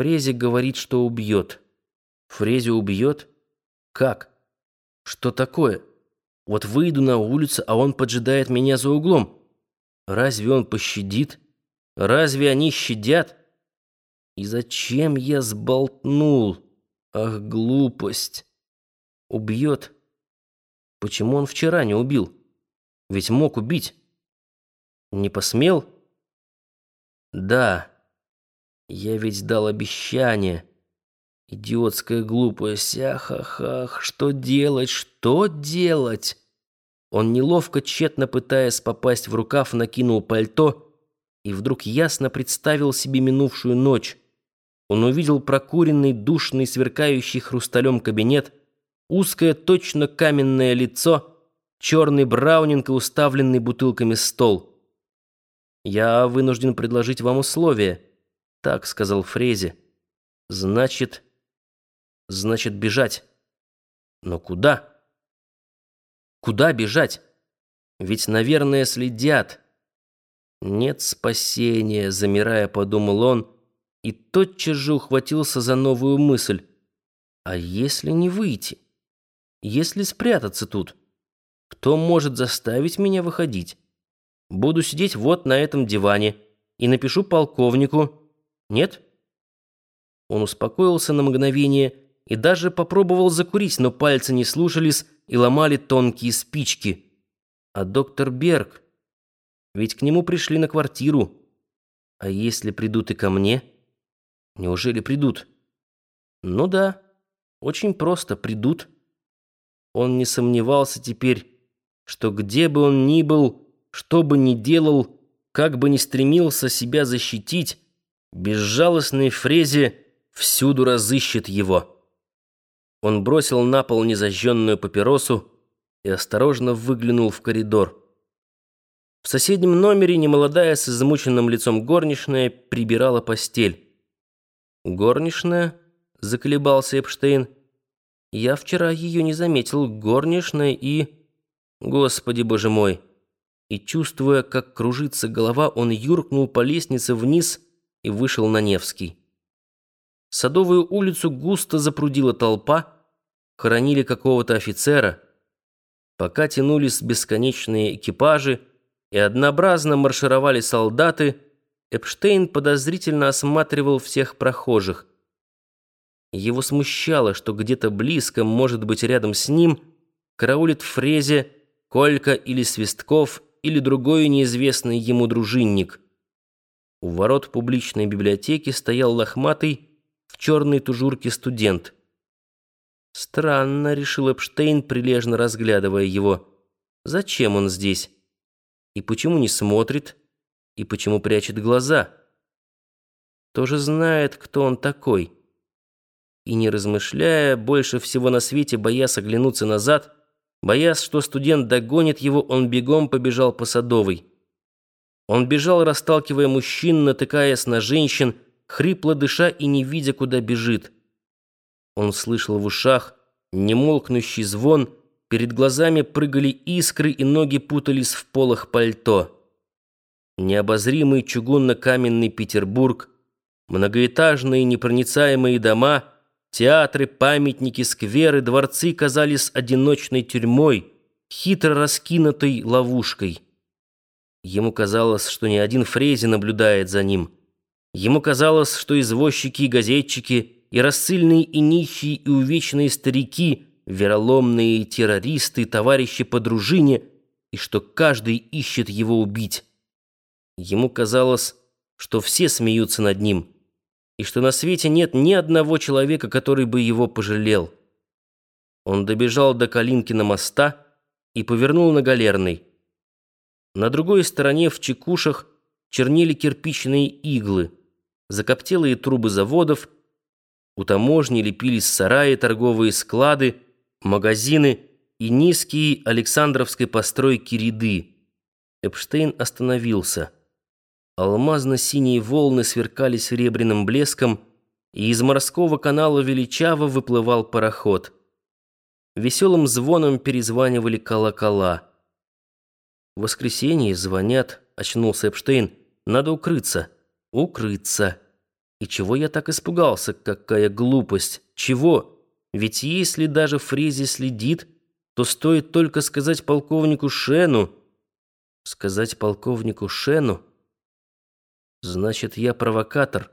Фрези говорит, что убьет. Фрези убьет? Как? Что такое? Вот выйду на улицу, а он поджидает меня за углом. Разве он пощадит? Разве они щадят? И зачем я сболтнул? Ах, глупость. Убьет. Почему он вчера не убил? Ведь мог убить. Не посмел? Да. Я ведь дал обещание. Идиотская глупость. Ах, ах, ах. Что делать? Что делать? Он неловко, тщетно пытаясь попасть в рукав, накинул пальто и вдруг ясно представил себе минувшую ночь. Он увидел прокуренный, душный, сверкающий хрусталем кабинет, узкое, точно каменное лицо, черный браунинг и уставленный бутылками стол. «Я вынужден предложить вам условие», — так сказал Фрези. «Значит, значит бежать. Но куда?» Куда бежать? Ведь, наверное, следят. Нет спасения, замирая, подумал он, и тотчас же ухватился за новую мысль. А если не выйти? Если спрятаться тут? Кто может заставить меня выходить? Буду сидеть вот на этом диване и напишу полковнику. Нет? Он успокоился на мгновение и даже попробовал закурить, но пальцы не слушались, и ломали тонкие спички. А доктор Берг? Ведь к нему пришли на квартиру. А если придут и ко мне? Неужели придут? Ну да, очень просто, придут. Он не сомневался теперь, что где бы он ни был, что бы ни делал, как бы ни стремился себя защитить, безжалостной фрезе всюду разыщет его. Он бросил на пол незажженную папиросу и осторожно выглянул в коридор. В соседнем номере немолодая с измученным лицом горничная прибирала постель. «Горничная?» — заколебался Эпштейн. «Я вчера ее не заметил. Горничная и...» «Господи, боже мой!» И, чувствуя, как кружится голова, он юркнул по лестнице вниз и вышел на Невский. Садовую улицу густо запрудила толпа, хоронили какого-то офицера. Пока тянулись бесконечные экипажи и однообразно маршировали солдаты, Эпштейн подозрительно осматривал всех прохожих. Его смущало, что где-то близко, может быть, рядом с ним, караулит Фрезе, Колька или Свистков или другой неизвестный ему дружинник. У ворот публичной библиотеки стоял лохматый, в черной тужурке студент. Странно, решил Эпштейн, прилежно разглядывая его. Зачем он здесь? И почему не смотрит? И почему прячет глаза? Тоже знает, кто он такой. И не размышляя, больше всего на свете боясь оглянуться назад, боясь, что студент догонит его, он бегом побежал по Садовой. Он бежал, расталкивая мужчин, натыкаясь на женщин, хрипло дыша и не видя, куда бежит. Он слышал в ушах немолкнущий звон, перед глазами прыгали искры и ноги путались в полах пальто. Необозримый чугунно-каменный Петербург, многоэтажные непроницаемые дома, театры, памятники, скверы, дворцы казались одиночной тюрьмой, хитро раскинутой ловушкой. Ему казалось, что ни один Фрези наблюдает за ним — Ему казалось, что извозчики и газетчики, и рассыльные, и нищие, и увечные старики, вероломные террористы, товарищи по дружине, и что каждый ищет его убить. Ему казалось, что все смеются над ним, и что на свете нет ни одного человека, который бы его пожалел. Он добежал до Калинкина моста и повернул на Галерный. На другой стороне в чекушах чернели кирпичные иглы — закоптелые трубы заводов, у таможни лепились сараи, торговые склады, магазины и низкие Александровской постройки ряды. Эпштейн остановился. Алмазно-синие волны сверкали серебряным блеском, и из морского канала величаво выплывал пароход. Веселым звоном перезванивали колокола. «В воскресенье звонят», — очнулся Эпштейн. «Надо укрыться» укрыться. И чего я так испугался? Какая глупость! Чего? Ведь если даже Фрези следит, то стоит только сказать полковнику Шену... Сказать полковнику Шену... Значит, я провокатор.